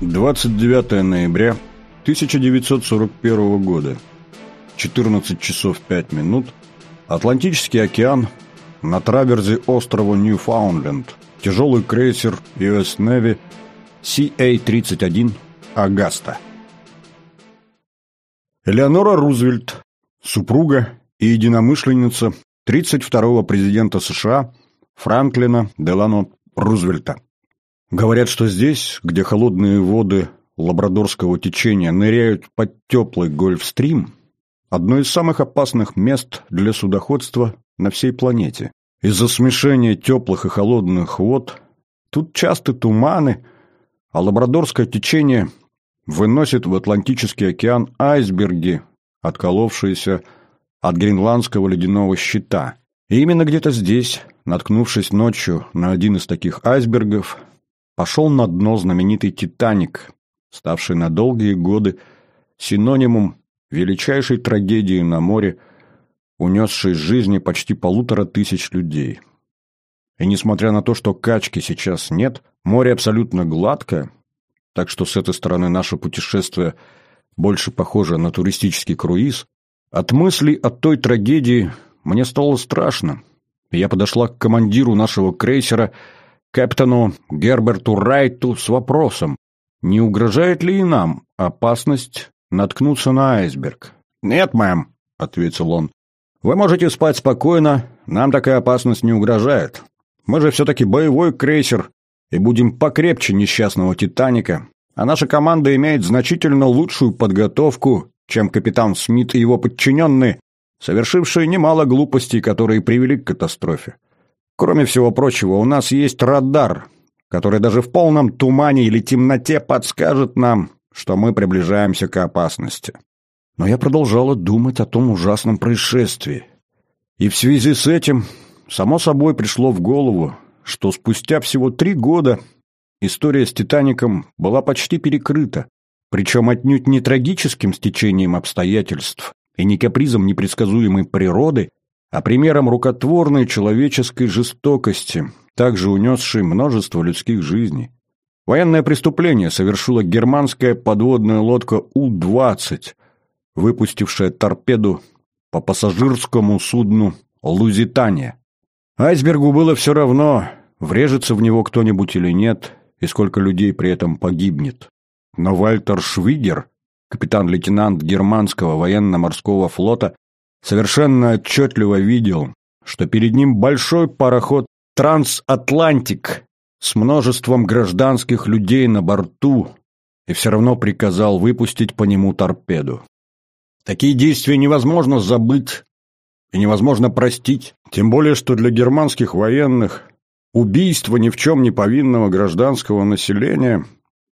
29 ноября 1941 года. 14 часов 5 минут. Атлантический океан. На траверзе острова Ньюфаундленд. Тяжелый крейсер US Navy CA-31 «Агаста». Элеонора Рузвельт, супруга и единомышленница 32-го президента США Франклина Делано Рузвельта. Говорят, что здесь, где холодные воды лабрадорского течения ныряют под теплый Гольфстрим, одно из самых опасных мест для судоходства на всей планете. Из-за смешения теплых и холодных вод тут часто туманы, а лабрадорское течение выносит в Атлантический океан айсберги, отколовшиеся от гренландского ледяного щита. И именно где-то здесь, наткнувшись ночью на один из таких айсбергов, пошел на дно знаменитый «Титаник», ставший на долгие годы синонимом величайшей трагедии на море, унесшей жизни почти полутора тысяч людей. И несмотря на то, что качки сейчас нет, море абсолютно гладкое, так что с этой стороны наше путешествие больше похоже на туристический круиз, от мыслей о той трагедии мне стало страшно. Я подошла к командиру нашего крейсера – капитану Герберту Райту с вопросом, не угрожает ли и нам опасность наткнуться на айсберг. «Нет, мэм», — ответил он. «Вы можете спать спокойно, нам такая опасность не угрожает. Мы же все-таки боевой крейсер и будем покрепче несчастного «Титаника», а наша команда имеет значительно лучшую подготовку, чем капитан Смит и его подчиненные, совершившие немало глупостей, которые привели к катастрофе. Кроме всего прочего, у нас есть радар, который даже в полном тумане или темноте подскажет нам, что мы приближаемся к опасности. Но я продолжала думать о том ужасном происшествии. И в связи с этим, само собой, пришло в голову, что спустя всего три года история с «Титаником» была почти перекрыта, причем отнюдь не трагическим стечением обстоятельств и не капризом непредсказуемой природы, а примером рукотворной человеческой жестокости, также унесшей множество людских жизней. Военное преступление совершила германская подводная лодка У-20, выпустившая торпеду по пассажирскому судну «Лузитания». Айсбергу было все равно, врежется в него кто-нибудь или нет, и сколько людей при этом погибнет. Но Вальтер Швигер, капитан-лейтенант германского военно-морского флота, совершенно отчетливо видел, что перед ним большой пароход «Трансатлантик» с множеством гражданских людей на борту и все равно приказал выпустить по нему торпеду. Такие действия невозможно забыть и невозможно простить, тем более, что для германских военных убийство ни в чем не повинного гражданского населения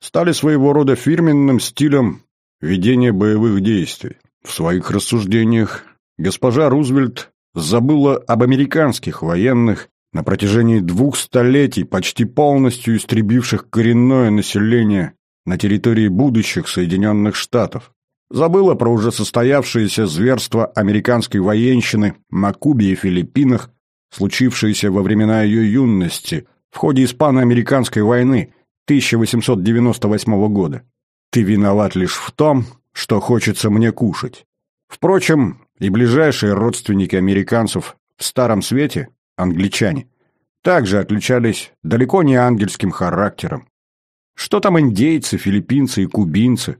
стали своего рода фирменным стилем ведения боевых действий. В своих рассуждениях госпожа Рузвельт забыла об американских военных, на протяжении двух столетий почти полностью истребивших коренное население на территории будущих Соединенных Штатов. Забыла про уже состоявшееся зверство американской военщины на Кубе и Филиппинах, случившееся во времена ее юности, в ходе Испано-Американской войны 1898 года. Ты виноват лишь в том, что хочется мне кушать. Впрочем, и ближайшие родственники американцев в Старом Свете, англичане, также отличались далеко не ангельским характером. Что там индейцы, филиппинцы и кубинцы?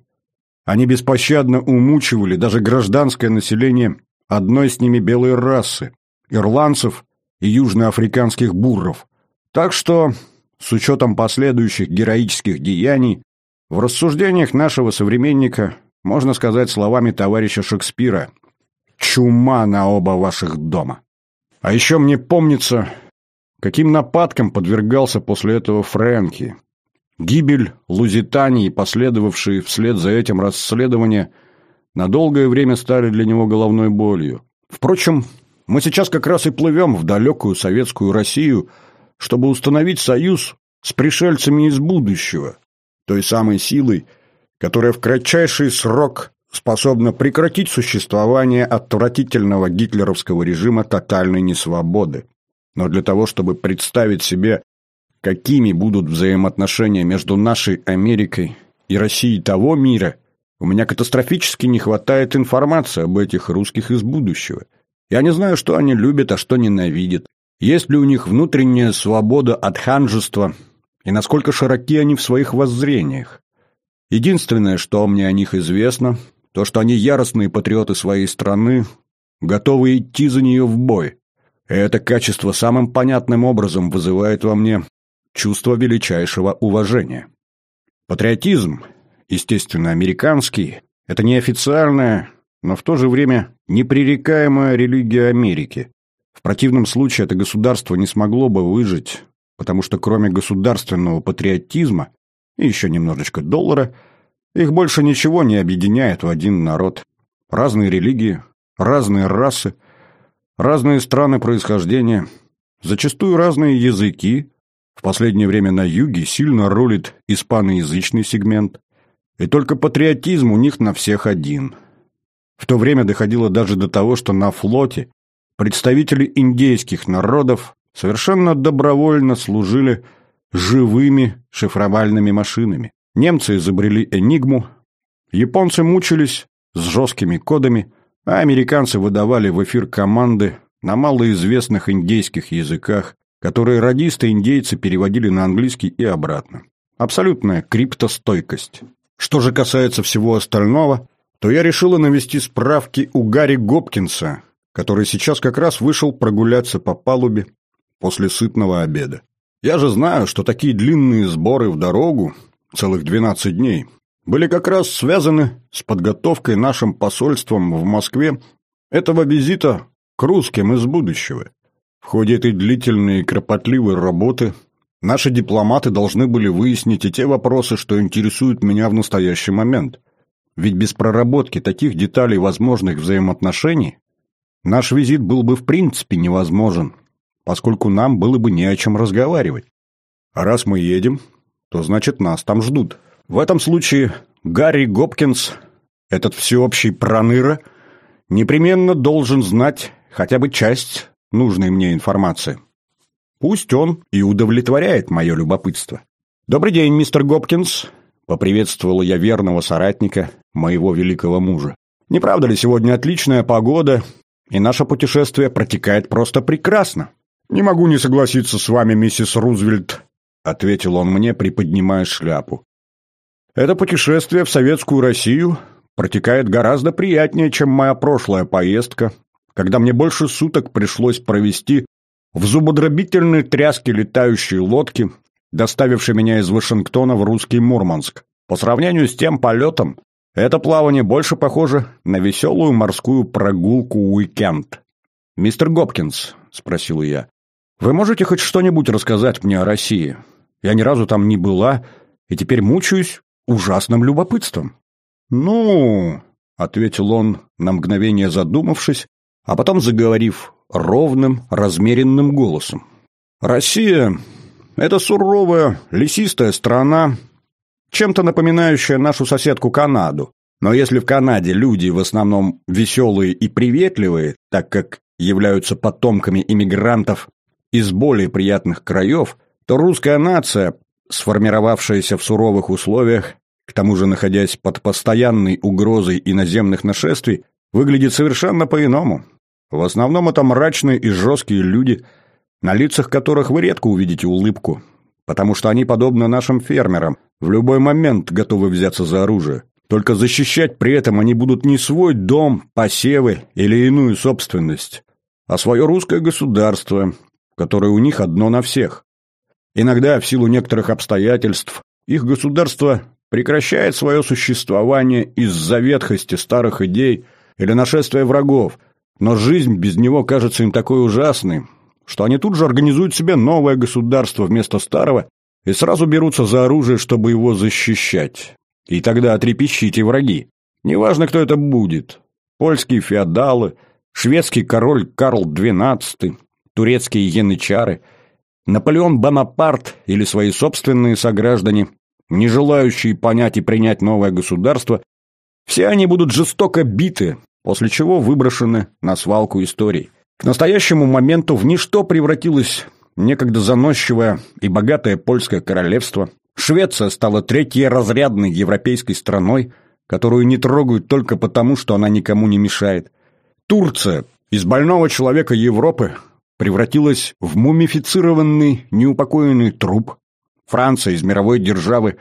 Они беспощадно умучивали даже гражданское население одной с ними белой расы, ирландцев и южноафриканских бурров. Так что, с учетом последующих героических деяний, в рассуждениях нашего современника можно сказать словами товарища Шекспира «Чума на оба ваших дома». А еще мне помнится, каким нападкам подвергался после этого Фрэнки. Гибель Лузитании последовавшие вслед за этим расследования на долгое время стали для него головной болью. Впрочем, мы сейчас как раз и плывем в далекую советскую Россию, чтобы установить союз с пришельцами из будущего, той самой силой, которая в кратчайший срок способна прекратить существование отвратительного гитлеровского режима тотальной несвободы. Но для того, чтобы представить себе, какими будут взаимоотношения между нашей Америкой и России того мира, у меня катастрофически не хватает информации об этих русских из будущего. Я не знаю, что они любят, а что ненавидят. Есть ли у них внутренняя свобода от ханжества и насколько широки они в своих воззрениях. Единственное, что мне о них известно, то, что они яростные патриоты своей страны, готовы идти за нее в бой. Это качество самым понятным образом вызывает во мне чувство величайшего уважения. Патриотизм, естественно, американский, это неофициальная, но в то же время непререкаемая религия Америки. В противном случае это государство не смогло бы выжить, потому что кроме государственного патриотизма и еще немножечко доллара, их больше ничего не объединяет в один народ. Разные религии, разные расы, разные страны происхождения, зачастую разные языки. В последнее время на юге сильно рулит испаноязычный сегмент. И только патриотизм у них на всех один. В то время доходило даже до того, что на флоте представители индейских народов совершенно добровольно служили живыми шифровальными машинами. Немцы изобрели «Энигму», японцы мучились с жесткими кодами, а американцы выдавали в эфир команды на малоизвестных индейских языках, которые радисты-индейцы переводили на английский и обратно. Абсолютная криптостойкость. Что же касается всего остального, то я решила навести справки у Гарри Гопкинса, который сейчас как раз вышел прогуляться по палубе после сытного обеда. Я же знаю, что такие длинные сборы в дорогу, целых 12 дней, были как раз связаны с подготовкой нашим посольством в Москве этого визита к русским из будущего. В ходе этой длительной и кропотливой работы наши дипломаты должны были выяснить и те вопросы, что интересуют меня в настоящий момент. Ведь без проработки таких деталей возможных взаимоотношений наш визит был бы в принципе невозможен, поскольку нам было бы не о чем разговаривать. А раз мы едем, то значит нас там ждут. В этом случае Гарри Гопкинс, этот всеобщий проныра, непременно должен знать хотя бы часть нужной мне информации. Пусть он и удовлетворяет мое любопытство. «Добрый день, мистер Гопкинс», — поприветствовала я верного соратника, моего великого мужа. «Не правда ли сегодня отличная погода, и наше путешествие протекает просто прекрасно?» «Не могу не согласиться с вами, миссис Рузвельт», — ответил он мне, приподнимая шляпу. Это путешествие в советскую Россию протекает гораздо приятнее, чем моя прошлая поездка, когда мне больше суток пришлось провести в зубодробительной тряске летающей лодки, доставившей меня из Вашингтона в русский Мурманск. По сравнению с тем полетом, это плавание больше похоже на веселую морскую прогулку-уикенд. «Мистер Гопкинс», — спросил я, — «вы можете хоть что-нибудь рассказать мне о России? Я ни разу там не была, и теперь мучаюсь ужасным любопытством. «Ну...» — ответил он, на мгновение задумавшись, а потом заговорив ровным, размеренным голосом. «Россия — это суровая, лесистая страна, чем-то напоминающая нашу соседку Канаду. Но если в Канаде люди в основном веселые и приветливые, так как являются потомками иммигрантов из более приятных краев, то русская нация сформировавшаяся в суровых условиях, к тому же находясь под постоянной угрозой иноземных нашествий, выглядит совершенно по-иному. В основном это мрачные и жесткие люди, на лицах которых вы редко увидите улыбку, потому что они подобны нашим фермерам, в любой момент готовы взяться за оружие. Только защищать при этом они будут не свой дом, посевы или иную собственность, а свое русское государство, которое у них одно на всех. Иногда, в силу некоторых обстоятельств, их государство прекращает свое существование из-за ветхости старых идей или нашествия врагов, но жизнь без него кажется им такой ужасной, что они тут же организуют себе новое государство вместо старого и сразу берутся за оружие, чтобы его защищать. И тогда отрепещите враги. Неважно, кто это будет. Польские феодалы, шведский король Карл XII, турецкие янычары – Наполеон Бонапарт или свои собственные сограждане, не желающие понять и принять новое государство, все они будут жестоко биты, после чего выброшены на свалку историй. К настоящему моменту в ничто превратилось некогда заносчивое и богатое польское королевство, Швеция стала третьей разрядной европейской страной, которую не трогают только потому, что она никому не мешает. Турция из больного человека Европы превратилась в мумифицированный, неупокоенный труп. Франция из мировой державы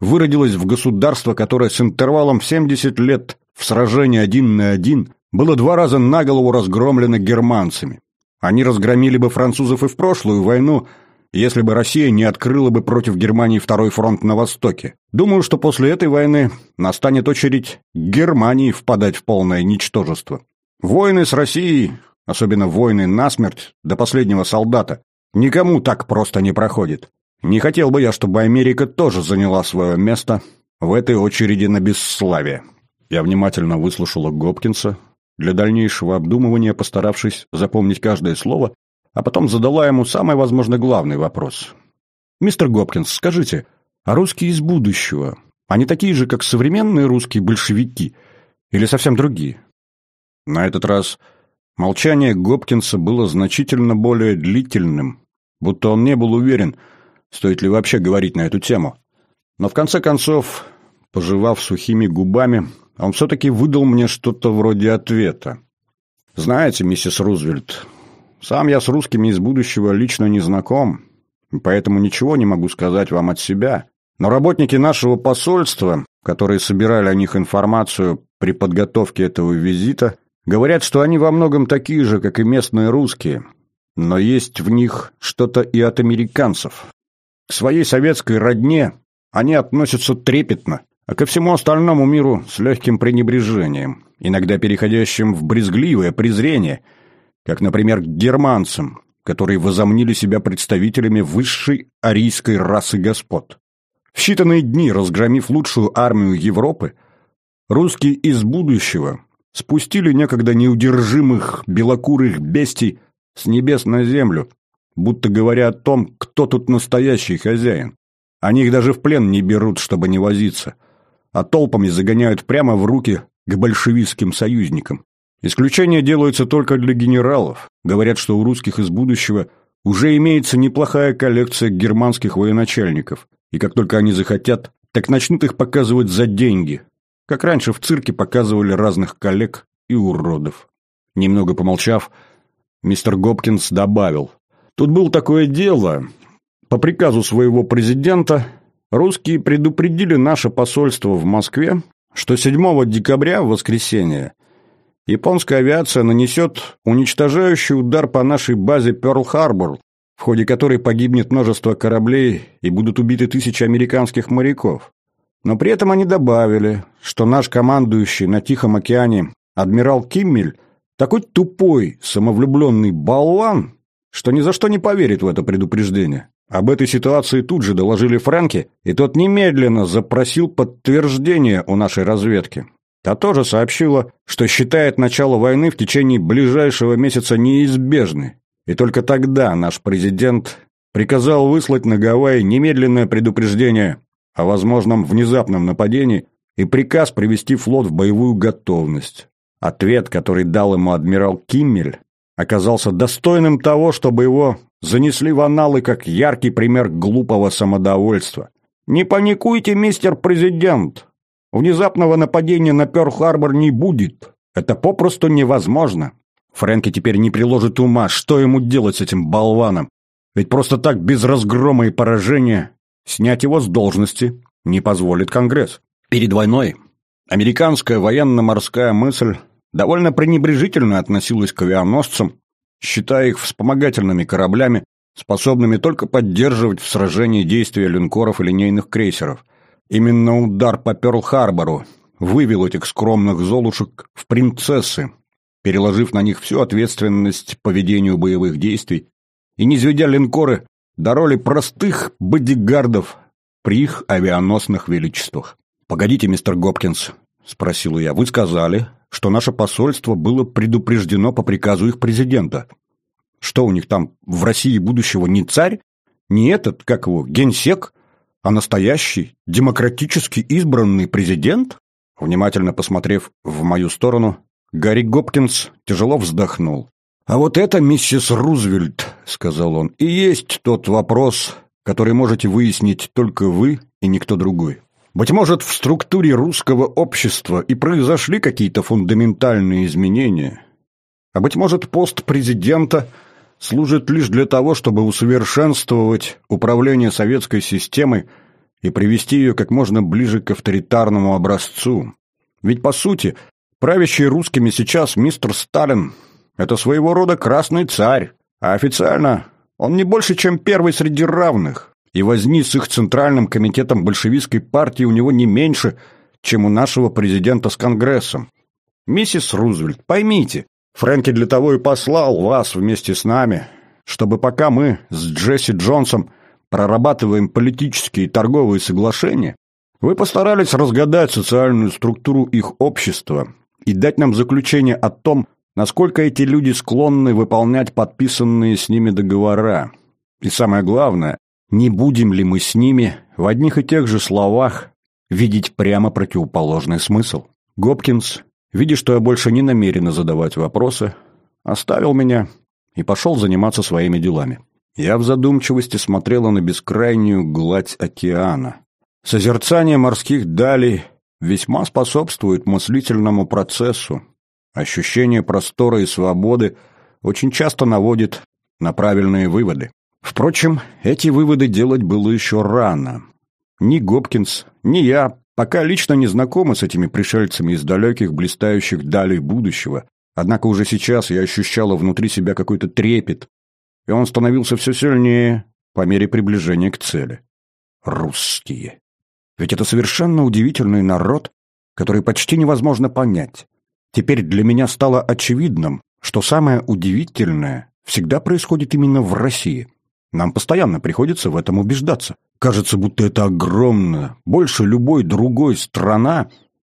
выродилась в государство, которое с интервалом в 70 лет в сражении один на один было два раза на голову разгромлено германцами. Они разгромили бы французов и в прошлую войну, если бы Россия не открыла бы против Германии второй фронт на Востоке. Думаю, что после этой войны настанет очередь Германии впадать в полное ничтожество. Войны с Россией, особенно войны насмерть, до последнего солдата, никому так просто не проходит. Не хотел бы я, чтобы Америка тоже заняла свое место в этой очереди на бесславие. Я внимательно выслушала Гопкинса, для дальнейшего обдумывания постаравшись запомнить каждое слово, а потом задала ему самый, возможно, главный вопрос. «Мистер Гопкинс, скажите, а русские из будущего, они такие же, как современные русские большевики, или совсем другие?» На этот раз молчание Гопкинса было значительно более длительным, будто он не был уверен, стоит ли вообще говорить на эту тему. Но в конце концов, пожевав сухими губами, он все-таки выдал мне что-то вроде ответа. «Знаете, миссис Рузвельт, сам я с русскими из будущего лично не знаком, поэтому ничего не могу сказать вам от себя. Но работники нашего посольства, которые собирали о них информацию при подготовке этого визита, говорят, что они во многом такие же, как и местные русские, но есть в них что-то и от американцев. К своей советской родне они относятся трепетно, а ко всему остальному миру с легким пренебрежением, иногда переходящим в брезгливое презрение, как, например, к германцам, которые возомнили себя представителями высшей арийской расы господ. В считанные дни, разгромив лучшую армию Европы, русские из будущего спустили некогда неудержимых белокурых бестий с небес на землю, будто говоря о том, кто тут настоящий хозяин. Они их даже в плен не берут, чтобы не возиться – а толпами загоняют прямо в руки к большевистским союзникам. Исключения делаются только для генералов. Говорят, что у русских из будущего уже имеется неплохая коллекция германских военачальников, и как только они захотят, так начнут их показывать за деньги, как раньше в цирке показывали разных коллег и уродов. Немного помолчав, мистер Гопкинс добавил, «Тут было такое дело. По приказу своего президента Русские предупредили наше посольство в Москве, что 7 декабря, в воскресенье, японская авиация нанесет уничтожающий удар по нашей базе Пёрл-Харбор, в ходе которой погибнет множество кораблей и будут убиты тысячи американских моряков. Но при этом они добавили, что наш командующий на Тихом океане адмирал Киммель такой тупой, самовлюбленный болван, что ни за что не поверит в это предупреждение. Об этой ситуации тут же доложили Фрэнки, и тот немедленно запросил подтверждение у нашей разведки. Та тоже сообщила, что считает начало войны в течение ближайшего месяца неизбежной. И только тогда наш президент приказал выслать на Гавайи немедленное предупреждение о возможном внезапном нападении и приказ привести флот в боевую готовность. Ответ, который дал ему адмирал Киммель, оказался достойным того, чтобы его занесли в аналы как яркий пример глупого самодовольства. «Не паникуйте, мистер президент! Внезапного нападения на Пёрл-Харбор не будет. Это попросту невозможно. Фрэнки теперь не приложит ума, что ему делать с этим болваном. Ведь просто так, без разгрома и поражения, снять его с должности не позволит Конгресс. Перед войной американская военно-морская мысль довольно пренебрежительно относилась к авианосцам, считая их вспомогательными кораблями, способными только поддерживать в сражении действия линкоров и линейных крейсеров. Именно удар по Пёрл-Харбору вывел этих скромных золушек в принцессы, переложив на них всю ответственность по ведению боевых действий и низведя линкоры до роли простых бодигардов при их авианосных величествах. «Погодите, мистер Гопкинс», — спросил я, — «вы сказали, что наше посольство было предупреждено по приказу их президента. Что у них там в России будущего не царь, не этот, как его, генсек, а настоящий, демократически избранный президент? Внимательно посмотрев в мою сторону, Гарри Гопкинс тяжело вздохнул. «А вот это, миссис Рузвельт, — сказал он, — и есть тот вопрос, который можете выяснить только вы и никто другой. Быть может, в структуре русского общества и произошли какие-то фундаментальные изменения, а быть может, пост президента служит лишь для того, чтобы усовершенствовать управление советской системой и привести ее как можно ближе к авторитарному образцу. Ведь, по сути, правящий русскими сейчас мистер Сталин – это своего рода красный царь, а официально он не больше, чем первый среди равных, и возни с их Центральным комитетом большевистской партии у него не меньше, чем у нашего президента с Конгрессом. Миссис Рузвельт, поймите, Фрэнки для того и послал вас вместе с нами, чтобы пока мы с Джесси Джонсом прорабатываем политические и торговые соглашения, вы постарались разгадать социальную структуру их общества и дать нам заключение о том, насколько эти люди склонны выполнять подписанные с ними договора. И самое главное, не будем ли мы с ними в одних и тех же словах видеть прямо противоположный смысл. Гопкинс, видя, что я больше не намерена задавать вопросы, оставил меня и пошел заниматься своими делами. Я в задумчивости смотрела на бескрайнюю гладь океана. Созерцание морских далей весьма способствует мыслительному процессу, Ощущение простора и свободы очень часто наводит на правильные выводы. Впрочем, эти выводы делать было еще рано. Ни Гопкинс, ни я пока лично не знакомы с этими пришельцами из далеких блистающих далей будущего, однако уже сейчас я ощущала внутри себя какой-то трепет, и он становился все сильнее по мере приближения к цели. Русские. Ведь это совершенно удивительный народ, который почти невозможно понять. Теперь для меня стало очевидным, что самое удивительное всегда происходит именно в России. Нам постоянно приходится в этом убеждаться. Кажется, будто это огромная, больше любой другой страна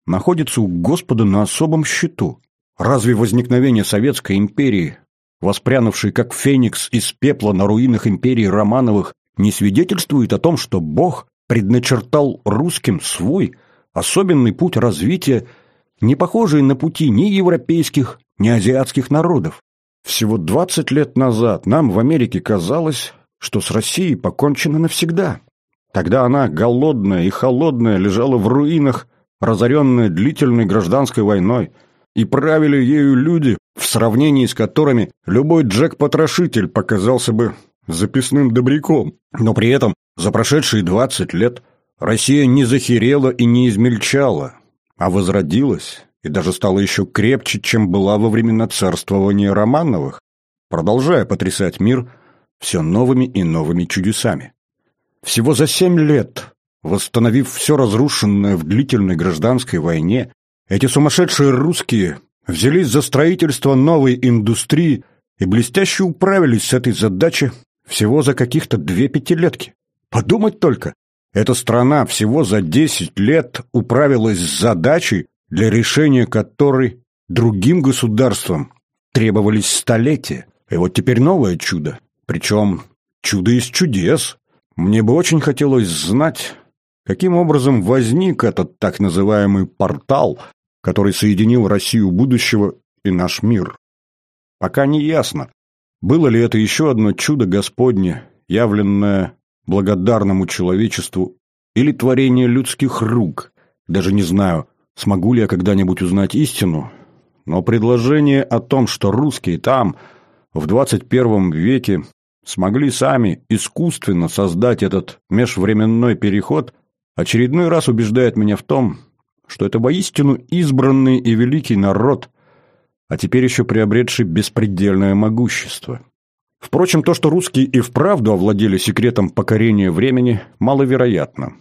находится у Господа на особом счету. Разве возникновение Советской империи, воспрянувшей как феникс из пепла на руинах империи Романовых, не свидетельствует о том, что Бог предначертал русским свой особенный путь развития не похожие на пути ни европейских, ни азиатских народов. Всего 20 лет назад нам в Америке казалось, что с Россией покончено навсегда. Тогда она, голодная и холодная, лежала в руинах, разоренная длительной гражданской войной, и правили ею люди, в сравнении с которыми любой Джек-потрошитель показался бы записным добряком. Но при этом за прошедшие 20 лет Россия не захерела и не измельчала, а возродилась и даже стала еще крепче, чем была во времена царствования Романовых, продолжая потрясать мир все новыми и новыми чудесами. Всего за семь лет, восстановив все разрушенное в длительной гражданской войне, эти сумасшедшие русские взялись за строительство новой индустрии и блестяще управились с этой задачей всего за каких-то две пятилетки. Подумать только, эта страна всего за 10 лет управилась с задачей, для решения которой другим государствам требовались столетия. И вот теперь новое чудо. Причем чудо из чудес. Мне бы очень хотелось знать, каким образом возник этот так называемый портал, который соединил Россию будущего и наш мир. Пока не ясно, было ли это еще одно чудо Господне, явленное благодарному человечеству или творение людских рук. Даже не знаю, смогу ли я когда-нибудь узнать истину, но предложение о том, что русские там, в 21 веке, смогли сами искусственно создать этот межвременной переход, очередной раз убеждает меня в том, что это воистину избранный и великий народ, а теперь еще приобретший беспредельное могущество. Впрочем, то, что русские и вправду овладели секретом покорения времени, маловероятно.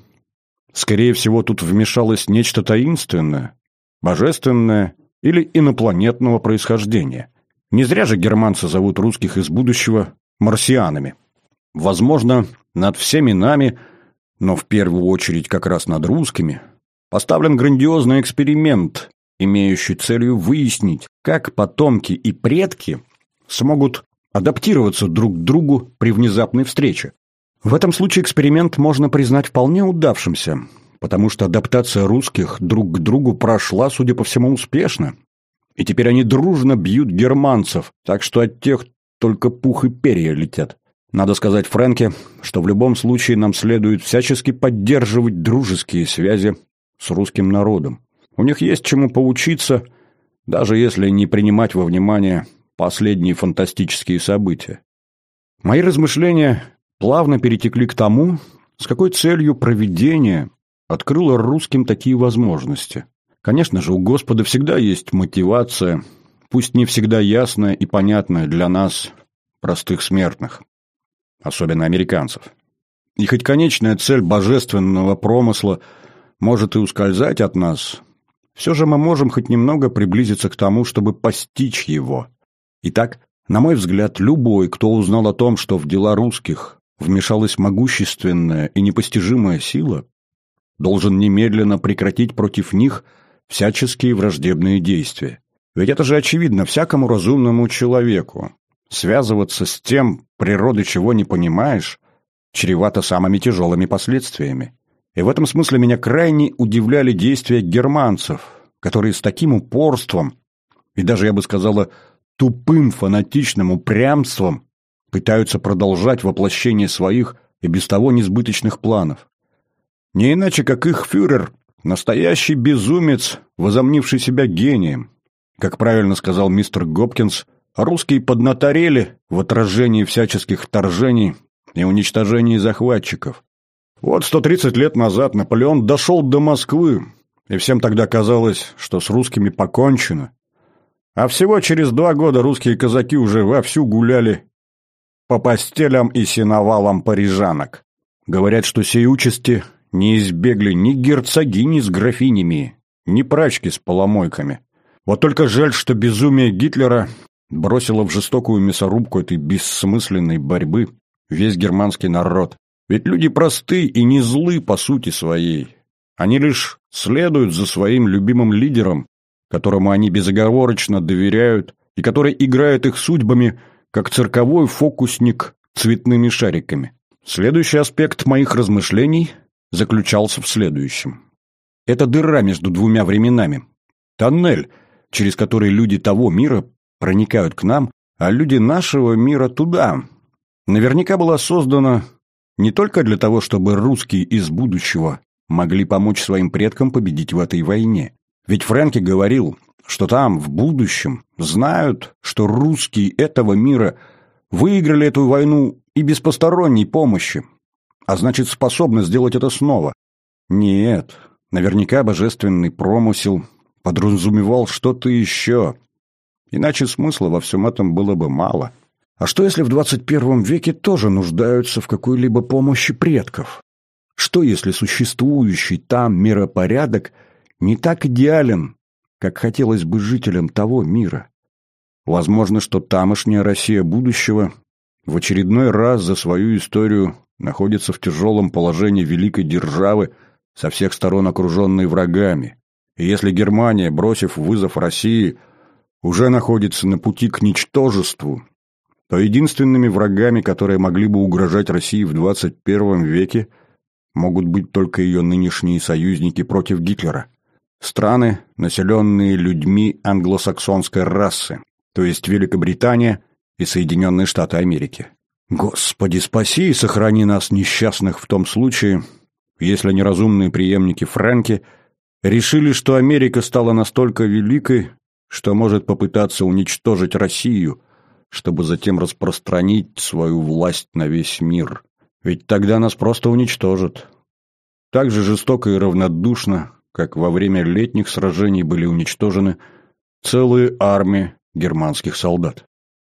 Скорее всего, тут вмешалось нечто таинственное, божественное или инопланетного происхождения. Не зря же германцы зовут русских из будущего марсианами. Возможно, над всеми нами, но в первую очередь как раз над русскими, поставлен грандиозный эксперимент, имеющий целью выяснить, как потомки и предки смогут адаптироваться друг к другу при внезапной встрече. В этом случае эксперимент можно признать вполне удавшимся, потому что адаптация русских друг к другу прошла, судя по всему, успешно. И теперь они дружно бьют германцев, так что от тех только пух и перья летят. Надо сказать Фрэнке, что в любом случае нам следует всячески поддерживать дружеские связи с русским народом. У них есть чему поучиться, даже если не принимать во внимание последние фантастические события. Мои размышления плавно перетекли к тому, с какой целью проведение открыло русским такие возможности. Конечно же, у Господа всегда есть мотивация, пусть не всегда ясная и понятная для нас, простых смертных, особенно американцев. И хоть конечная цель божественного промысла может и ускользать от нас, все же мы можем хоть немного приблизиться к тому, чтобы постичь его. Итак, на мой взгляд, любой, кто узнал о том, что в дела русских вмешалась могущественная и непостижимая сила, должен немедленно прекратить против них всяческие враждебные действия. Ведь это же очевидно всякому разумному человеку. Связываться с тем, природы чего не понимаешь, чревато самыми тяжелыми последствиями. И в этом смысле меня крайне удивляли действия германцев, которые с таким упорством и даже, я бы сказала, тупым фанатичным упрямством пытаются продолжать воплощение своих и без того несбыточных планов. Не иначе, как их фюрер – настоящий безумец, возомнивший себя гением. Как правильно сказал мистер Гопкинс, русские поднаторели в отражении всяческих вторжений и уничтожении захватчиков. Вот 130 лет назад Наполеон дошел до Москвы, и всем тогда казалось, что с русскими покончено. А всего через два года русские казаки уже вовсю гуляли по постелям и сеновалам парижанок. Говорят, что сей участи не избегли ни герцогини с графинями, ни прачки с поломойками. Вот только жаль, что безумие Гитлера бросило в жестокую мясорубку этой бессмысленной борьбы весь германский народ. Ведь люди просты и не злы по сути своей. Они лишь следуют за своим любимым лидером, которому они безоговорочно доверяют и который играет их судьбами, как цирковой фокусник цветными шариками. Следующий аспект моих размышлений заключался в следующем. Это дыра между двумя временами. Тоннель, через который люди того мира проникают к нам, а люди нашего мира туда. Наверняка была создана не только для того, чтобы русские из будущего могли помочь своим предкам победить в этой войне. Ведь Фрэнки говорил, что там, в будущем, знают, что русские этого мира выиграли эту войну и без посторонней помощи, а значит, способны сделать это снова. Нет, наверняка божественный промысел подразумевал что-то еще, иначе смысла во всем этом было бы мало. А что, если в 21 веке тоже нуждаются в какой-либо помощи предков? Что, если существующий там миропорядок – не так идеален, как хотелось бы жителям того мира. Возможно, что тамошняя Россия будущего в очередной раз за свою историю находится в тяжелом положении великой державы, со всех сторон окруженной врагами. И если Германия, бросив вызов России, уже находится на пути к ничтожеству, то единственными врагами, которые могли бы угрожать России в 21 веке, могут быть только ее нынешние союзники против Гитлера. Страны, населенные людьми англосаксонской расы, то есть Великобритания и Соединенные Штаты Америки. Господи, спаси и сохрани нас, несчастных, в том случае, если неразумные преемники Фрэнки решили, что Америка стала настолько великой, что может попытаться уничтожить Россию, чтобы затем распространить свою власть на весь мир. Ведь тогда нас просто уничтожат. Так же жестоко и равнодушно как во время летних сражений были уничтожены целые армии германских солдат.